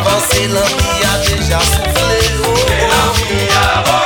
avanse, lan mi a deja soufle Lan mi